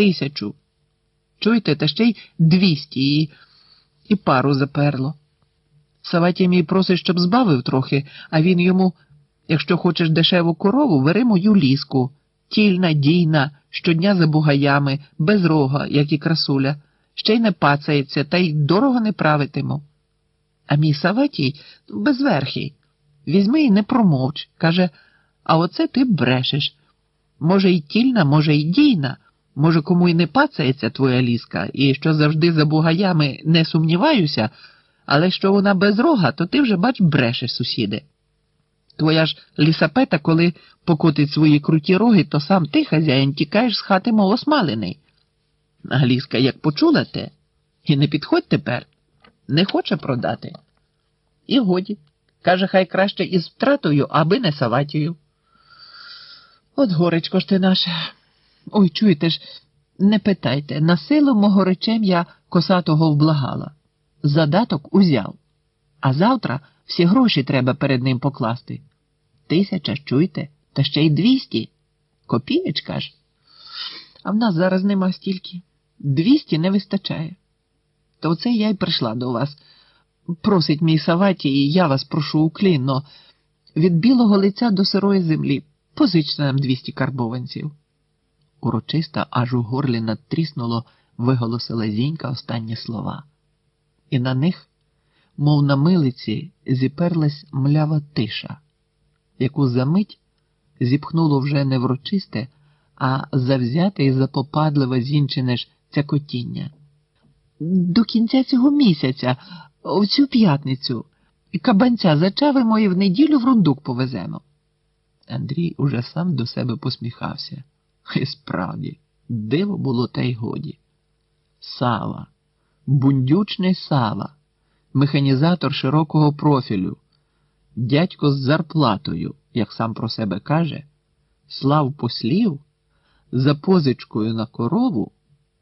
тисячу. Чуєте, та ще й двісті і, і пару заперло. Саватій мій просить, щоб збавив трохи, а він йому, якщо хочеш дешеву корову, бери мою ліску, тільна, дійна, щодня за бугаями, без рога, як і красуля, ще й не пацається, та й дорого не правитиму. А мій Саватій безверхий. Візьми і не промовч. Каже, а оце ти брешеш. Може, й тільна, може, й дійна. Може, кому й не пацається твоя ліска, і що завжди за бугаями не сумніваюся, але що вона без рога, то ти вже, бач, брешеш, сусіде. Твоя ж лісапета, коли покотить свої круті роги, то сам ти, хазяїн, тікаєш з хати, мов осмалений. А ліска як почула те, і не підходь тепер, не хоче продати. І годі. Каже, хай краще із втратою, аби не саватію. От горечко ж ти наше. Ой, чуєте ж, не питайте, на силу мого речем я косатого вблагала. Задаток узяв. А завтра всі гроші треба перед ним покласти. Тисяча, ж, чуєте, та ще й двісті. Копієчка ж. А в нас зараз нема стільки. Двісті не вистачає. То оце я й прийшла до вас. Просить мій Саваті, і я вас прошу уклінно. Від білого лиця до сирої землі позичте нам двісті карбованців. Урочиста аж у горлі надтріснуло, виголосила зінька останні слова. І на них, мов на милиці, зіперлась млява тиша, яку за мить зіпхнуло вже не врочисте, а завзяте і запопадливе зінчене ж цякотіння. До кінця цього місяця, в цю п'ятницю, кабанця зачавимо і в неділю в рундук повеземо. Андрій уже сам до себе посміхався. І справді, диво було та й годі. Сава, бундючний Сава, механізатор широкого профілю, дядько з зарплатою, як сам про себе каже, слав послів за позичкою на корову,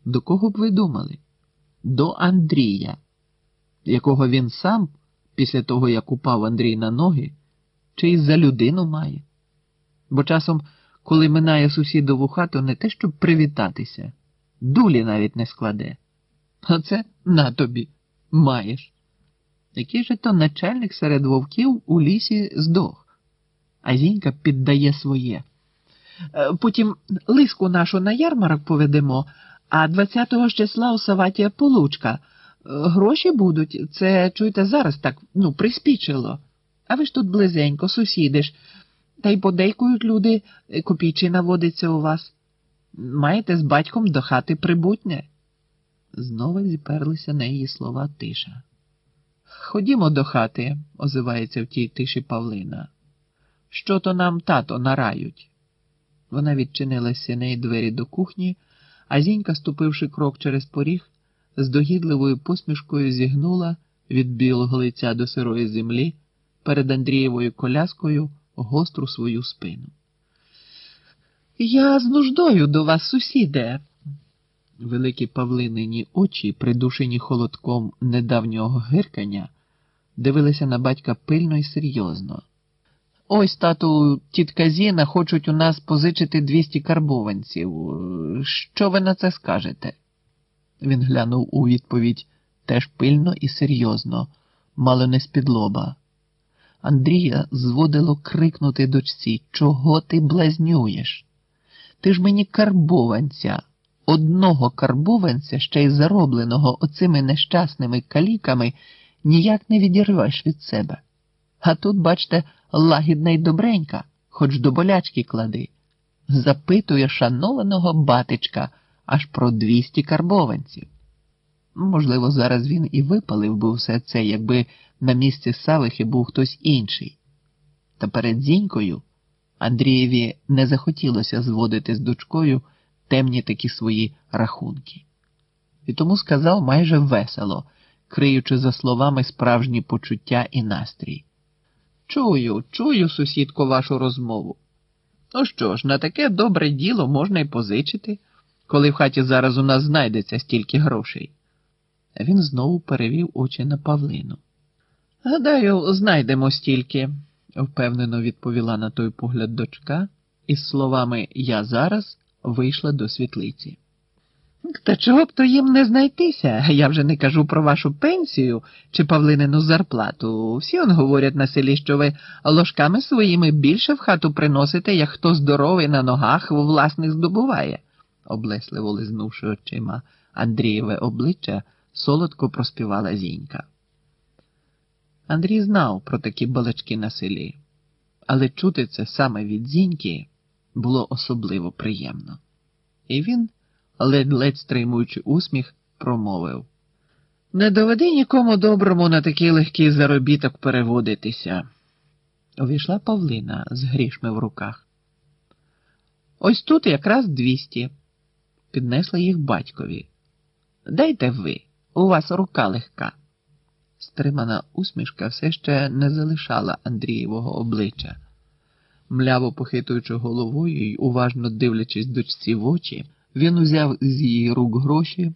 до кого б ви думали? До Андрія, якого він сам, після того як упав Андрій на ноги, чи й за людину має. Бо часом коли минає сусідову хату, не те, щоб привітатися, дулі навіть не складе. Оце на тобі маєш. Який же то начальник серед вовків у лісі здох, а зінька піддає своє. Е, потім лиску нашу на ярмарок поведемо, а 20-го числа у Саватія получка. Е, гроші будуть, це чуєте, зараз так ну, приспічило. А ви ж тут близенько, сусідиш. Та й подейкують люди, копійчина водиться у вас. Маєте з батьком до хати прибутне. Знову зіперлися на її слова тиша. Ходімо до хати, озивається в тій тиші Павлина. Що то нам тато нарають? Вона відчинила сіней двері до кухні, а зінька, ступивши крок через поріг, з догідливою посмішкою зігнула від білого лиця до сирої землі перед Андрієвою коляскою гостру свою спину. Я з нуждою до вас, сусіде. Великі павлинині очі, придушені холодком недавнього гиркання, дивилися на батька пильно і серйозно. Ось, тату, тітка Зіна хочуть у нас позичити двісті карбованців. Що ви на це скажете? Він глянув у відповідь теж пильно і серйозно, мало не з-під лоба. Андрія зводило крикнути дочці Чого ти блазнюєш? Ти ж мені карбованця, одного карбованця, ще й заробленого оцими нещасними каліками, ніяк не відірвеш від себе. А тут, бачте, лагідна й добренька, хоч до болячки клади. Запитує шанованого батечка аж про двісті карбованців. Можливо, зараз він і випалив би все це, якби на місці Савихи був хтось інший. Та перед зінькою Андрієві не захотілося зводити з дочкою темні такі свої рахунки. І тому сказав майже весело, криючи за словами справжні почуття і настрій. Чую, чую, сусідко, вашу розмову. Ну що ж, на таке добре діло можна й позичити, коли в хаті зараз у нас знайдеться стільки грошей. Він знову перевів очі на Павлину. Гадаю, знайдемо стільки, впевнено відповіла на той погляд дочка, і з словами Я зараз вийшла до світлиці. Та чого б то їм не знайтися? Я вже не кажу про вашу пенсію чи павлинину зарплату. Всі он говорять на селі, що ви ложками своїми більше в хату приносите, як хто здоровий на ногах власних здобуває, облесливо лизнувши очима Андрієве обличчя, солодко проспівала зінька. Андрій знав про такі балачки на селі, але чути це саме від зіньки було особливо приємно. І він, ледь-ледь стримуючи усміх, промовив Не доведи нікому доброму на такий легкий заробіток переводитися. Увійшла Павлина з грішми в руках. Ось тут якраз двісті. Піднесла їх батькові. Дайте ви, у вас рука легка. Стримана усмішка все ще не залишала Андрієвого обличчя. Мляво похитуючи головою й уважно дивлячись дочці в очі, він узяв з її рук гроші,